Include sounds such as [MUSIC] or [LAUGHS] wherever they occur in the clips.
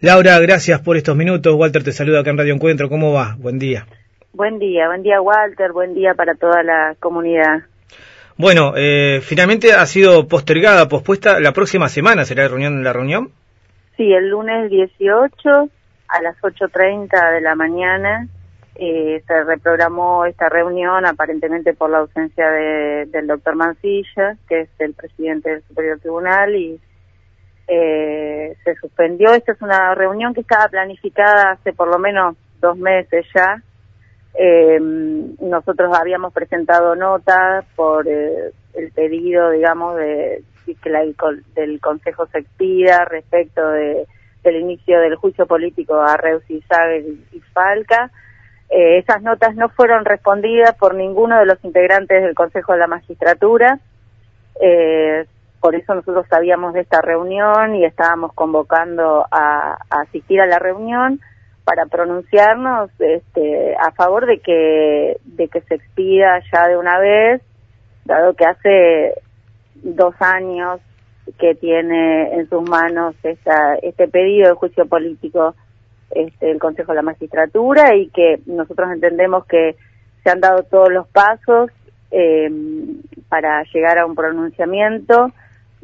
Laura, gracias por estos minutos. Walter te saluda acá en Radio Encuentro. ¿Cómo va? Buen día. Buen día, buen día Walter, buen día para toda la comunidad. Bueno, eh, finalmente ha sido postergada, pospuesta. ¿La próxima semana será la reunión? La reunión? Sí, el lunes 18 a las 8.30 de la mañana eh, se reprogramó esta reunión aparentemente por la ausencia de, del doctor Mancilla, que es el presidente del Superior Tribunal, y eh, se suspendió. Esta es una reunión que estaba planificada hace por lo menos dos meses ya. Eh, nosotros habíamos presentado nota por eh, el pedido, digamos, de que la, del Consejo se expida respecto de, del inicio del juicio político a Reus y y Falca. Eh, esas notas no fueron respondidas por ninguno de los integrantes del Consejo de la Magistratura. Eh, por eso nosotros sabíamos de esta reunión y estábamos convocando a, asistir a la reunión para pronunciarnos este, a favor de que de que se expida ya de una vez, dado que hace dos años que tiene en sus manos esta, este pedido de juicio político este, el Consejo de la Magistratura y que nosotros entendemos que se han dado todos los pasos eh, para llegar a un pronunciamiento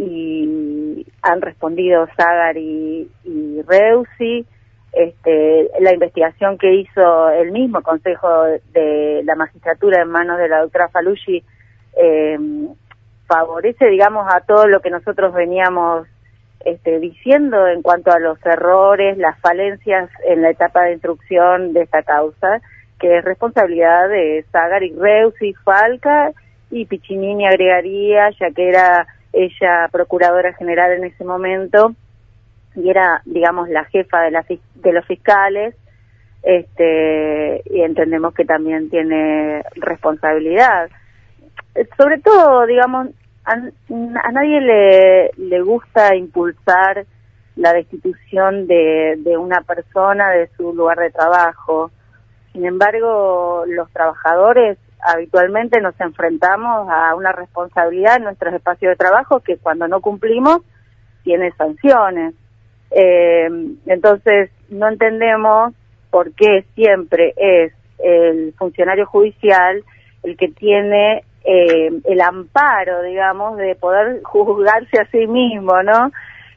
y han respondido Zagar y, Reusi. Este, la investigación que hizo el mismo Consejo de la Magistratura en manos de la doctora Falucci eh, favorece, digamos, a todo lo que nosotros veníamos este, diciendo en cuanto a los errores, las falencias en la etapa de instrucción de esta causa, que es responsabilidad de Zagar y Reusi, Falca y Piccinini agregaría, ya que era ella procuradora general en ese momento y era, digamos, la jefa de, la, de los fiscales, este, y entendemos que también tiene responsabilidad. Sobre todo, digamos, a, nadie le, le gusta impulsar la destitución de, de una persona de su lugar de trabajo. Sin embargo, los trabajadores habitualmente nos enfrentamos a una responsabilidad en nuestros espacios de trabajo que cuando no cumplimos tiene sanciones. Eh, entonces, no entendemos por qué siempre es el funcionario judicial el que tiene eh, el amparo, digamos, de poder [LAUGHS] juzgarse a sí mismo, ¿no?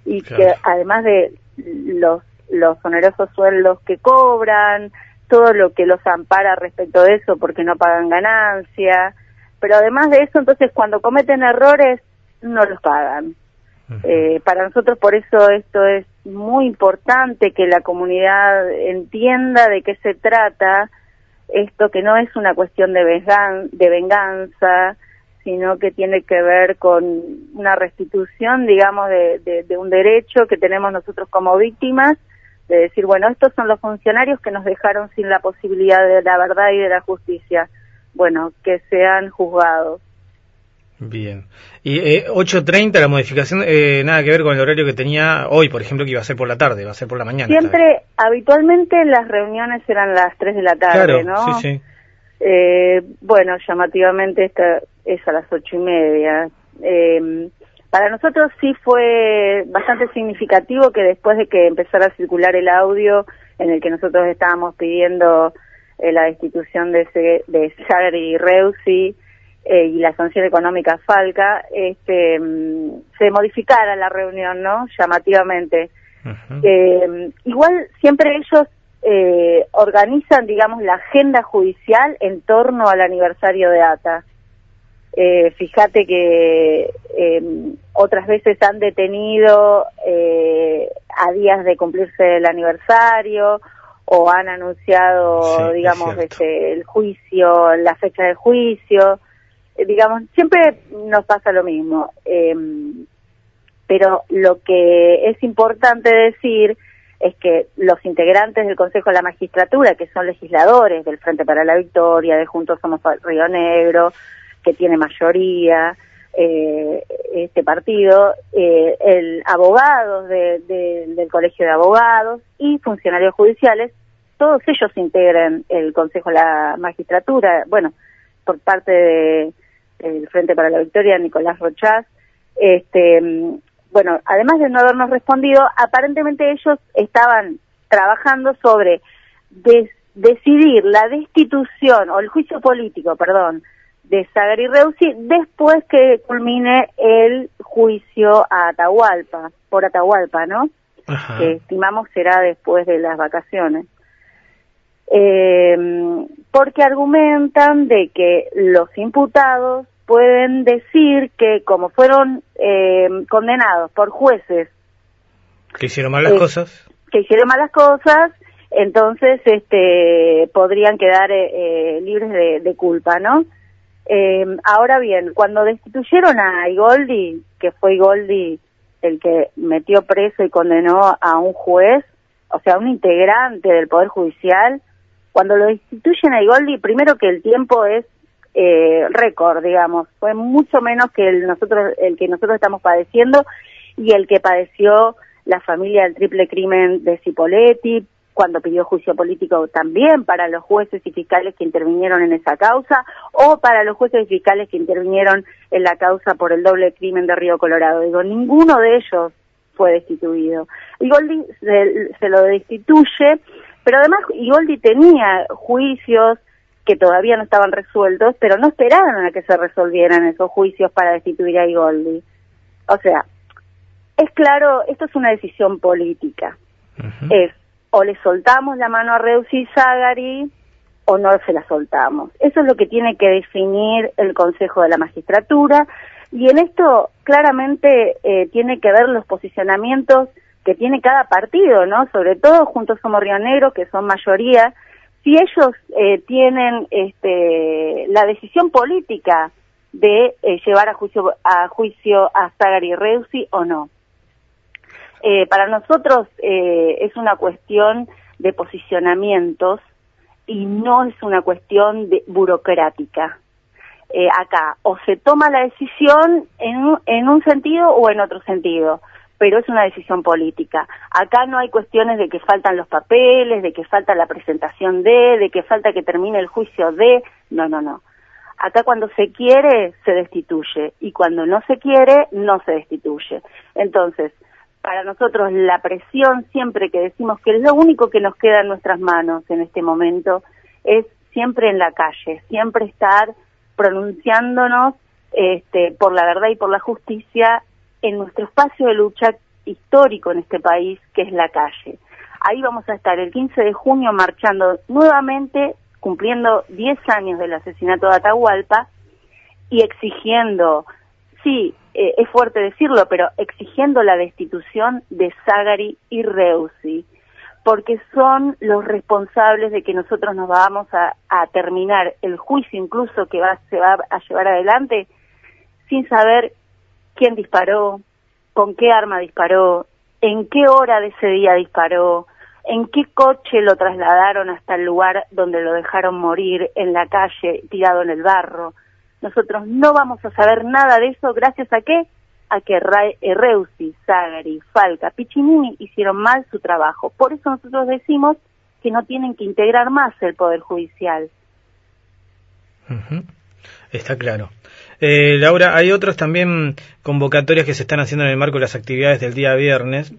Y que además de los, los onerosos sueldos que cobran, todo lo que los ampara respecto de eso porque no pagan ganancia, pero además de eso, entonces cuando cometen errores no los pagan. Eh, para nosotros por eso esto es muy importante que la comunidad entienda de qué se trata, esto que no es una cuestión de, de venganza, sino que tiene que ver con una restitución, digamos, de, de un derecho que tenemos nosotros como víctimas de decir, bueno, estos son los funcionarios que nos dejaron sin la posibilidad de la verdad y de la justicia. Bueno, que sean juzgados. Bien. Y eh, 8.30, la modificación, eh, nada que ver con el horario que tenía hoy, por ejemplo, que iba a ser por la tarde, va a ser por la mañana. Siempre, habitualmente las reuniones eran las 3 de la tarde, ¿no? Sí, sí. Eh, bueno, llamativamente esta es a las ocho y media. Eh, para nosotros sí fue bastante significativo que después de que empezara a circular el audio en el que nosotros estábamos pidiendo eh, la destitución de, de y Reusi eh, y la sanción económica Falca, este, mm, se modificara la reunión, ¿no? Llamativamente. Eh, igual siempre ellos organizan, digamos, la agenda judicial en torno al aniversario de ATA. Eh, fíjate que em, otras veces han detenido eh, a días de cumplirse el aniversario o han anunciado, digamos, este, el juicio, la fecha del juicio. Eh, digamos, siempre nos pasa lo mismo. Em, pero lo que es importante decir es que los integrantes del Consejo de la Magistratura, que son legisladores del Frente para la Victoria, de Juntos Somos Río Negro, que tiene mayoría eh, este partido, eh, el abogados del Colegio de Abogados y funcionarios judiciales, todos ellos integran el Consejo de la Magistratura, bueno, por parte del Frente para la Victoria, Nicolás Rochás, este, bueno, además de no habernos respondido, aparentemente ellos estaban trabajando sobre decidir la destitución o el juicio político, perdón, de Sagari Reusi después que culmine el juicio a Atahualpa, por Atahualpa, ¿no? Que estimamos será después de las vacaciones. Eh, porque argumentan de que los imputados pueden decir que como fueron eh, condenados por jueces que hicieron malas eh, cosas que hicieron malas cosas entonces este podrían quedar eh, libres de, culpa no ahora bien cuando destituyeron a Igoldi que fue Igoldi el que metió preso y condenó a un juez o sea un integrante del poder judicial cuando lo destituyen a Igoldi primero que el tiempo es eh, récord, digamos. Fue mucho menos que el, nosotros, el que nosotros estamos padeciendo y el que padeció la familia del triple crimen de Cipoletti, cuando pidió juicio político también para los jueces y fiscales que intervinieron en esa causa, o para los jueces y fiscales que intervinieron en la causa por el doble crimen de Río Colorado. Digo, ninguno de ellos fue destituido. Y Goldi se, se lo destituye, pero además Igoldi tenía juicios que todavía no estaban resueltos, pero no esperaron a que se resolvieran esos juicios para destituir a Igoldi. O sea, es claro, esto es una decisión política. Es o le soltamos la mano a Reusi y Zagari o no se la soltamos. Eso es lo que tiene que definir el Consejo de la Magistratura y en esto claramente eh, tiene que ver los posicionamientos que tiene cada partido, ¿no? Sobre todo juntos somos Río Negro, que son mayoría, si ellos eh, tienen este, la decisión política de eh, llevar a juicio a juicio a Zagari Reusi o no. Eh, para nosotros es una cuestión de posicionamientos y no es una cuestión de burocrática. acá o se toma la decisión en, en un sentido o en otro sentido pero es una decisión política. Acá no hay cuestiones de que faltan los papeles, de que falta la presentación de, de que falta que termine el juicio de, no, no, no. Acá cuando se quiere, se destituye, y cuando no se quiere, no se destituye. Entonces, para nosotros la presión siempre que decimos que es lo único que nos queda en nuestras manos en este momento, es siempre en la calle, siempre estar pronunciándonos este, por la verdad y por la justicia en nuestro espacio de lucha histórico en este país, que es la calle. Ahí vamos a estar el 15 de junio marchando nuevamente, cumpliendo 10 años del asesinato de Atahualpa y exigiendo, sí, eh, es fuerte decirlo, pero exigiendo la destitución de Zagari y Reusi, porque son los responsables de que nosotros nos vamos a, terminar el juicio incluso que va, se va a llevar adelante sin saber quién disparó, con qué arma disparó, en qué hora de ese día disparó, en qué coche lo trasladaron hasta el lugar donde lo dejaron morir, en la calle, tirado en el barro. Nosotros no vamos a saber nada de eso gracias a qué? A que eh, Reusi, Zagari, Falca, Piccinini hicieron mal su trabajo. Por eso nosotros decimos que no tienen que integrar más el Poder Judicial. Está claro. Eh, Laura, hay otras también convocatorias que se están haciendo en el marco de las actividades del día viernes.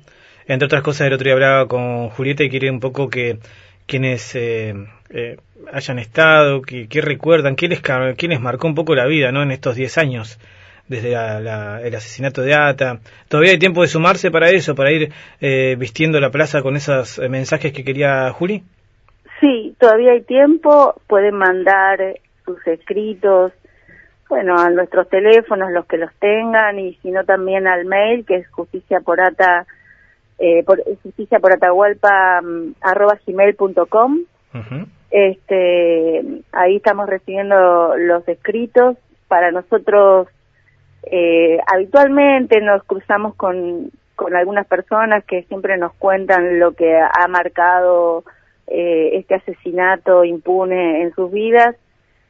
Entre otras cosas, el otro día hablaba con Julieta y quería un poco que quienes eh, eh, hayan estado, que, recuerdan, qué les, les marcó un poco la vida ¿no? en estos 10 años desde el asesinato de Ata. ¿Todavía hay tiempo de sumarse para eso, para ir vistiendo la plaza con esos mensajes que quería Juli? Sí, todavía hay tiempo. Pueden mandar sus escritos, bueno, a nuestros teléfonos, los que los tengan, y si no también al mail, que es justicia por ata, eh, por, justicia por atahualpa, mm, arroba gmail.com. Este, ahí estamos recibiendo los escritos. Para nosotros, eh, habitualmente nos cruzamos con, con algunas personas que siempre nos cuentan lo que ha marcado eh, este asesinato impune en sus vidas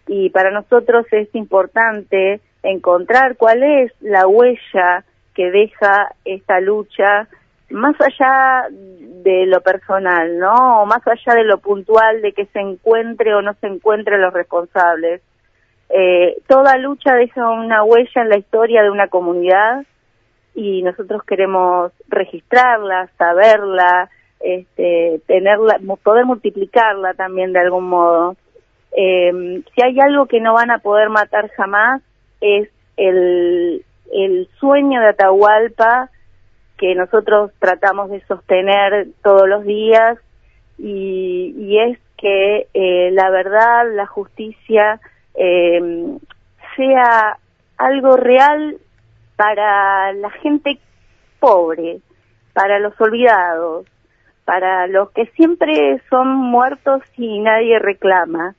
y para nosotros es importante encontrar cuál es la huella que deja esta lucha más allá de lo personal, ¿no? O más allá de lo puntual de que se encuentre o no se encuentre los responsables. Eh, toda lucha deja una huella en la historia de una comunidad y nosotros queremos registrarla, saberla, este, tenerla, poder multiplicarla también de algún modo. Eh, si hay algo que no van a poder matar jamás es el, el sueño de Atahualpa que nosotros tratamos de sostener todos los días y, es que eh, la verdad, la justicia eh, sea algo real para la gente pobre, para los olvidados, para los que siempre son muertos y nadie reclama.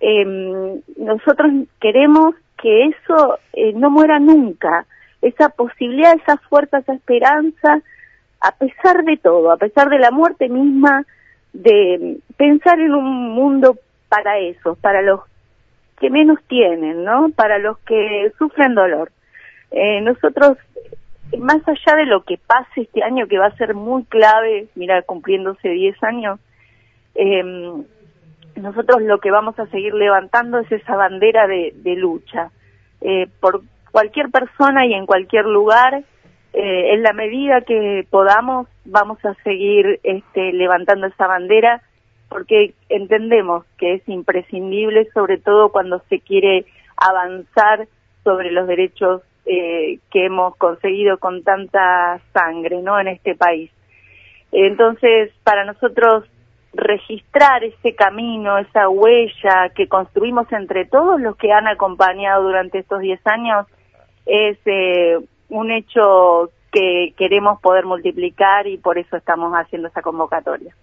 Eh, nosotros queremos que eso eh, no muera nunca, esa posibilidad, esa fuerza, esa esperanza, a pesar de todo, a pesar de la muerte misma, de pensar en un mundo para esos, para los que menos tienen, ¿no? Para los que sufren dolor. Eh, nosotros, más allá de lo que pase este año, que va a ser muy clave, mira, cumpliéndose 10 años, eh, nosotros lo que vamos a seguir levantando es esa bandera de, lucha. Eh, por cualquier persona y en cualquier lugar, eh, en la medida que podamos, vamos a seguir este, levantando esa bandera porque entendemos que es imprescindible, sobre todo cuando se quiere avanzar sobre los derechos eh, que hemos conseguido con tanta sangre, ¿no? En este país. Entonces, para nosotros registrar ese camino, esa huella que construimos entre todos los que han acompañado durante estos 10 años, es eh, un hecho que queremos poder multiplicar y por eso estamos haciendo esa convocatoria.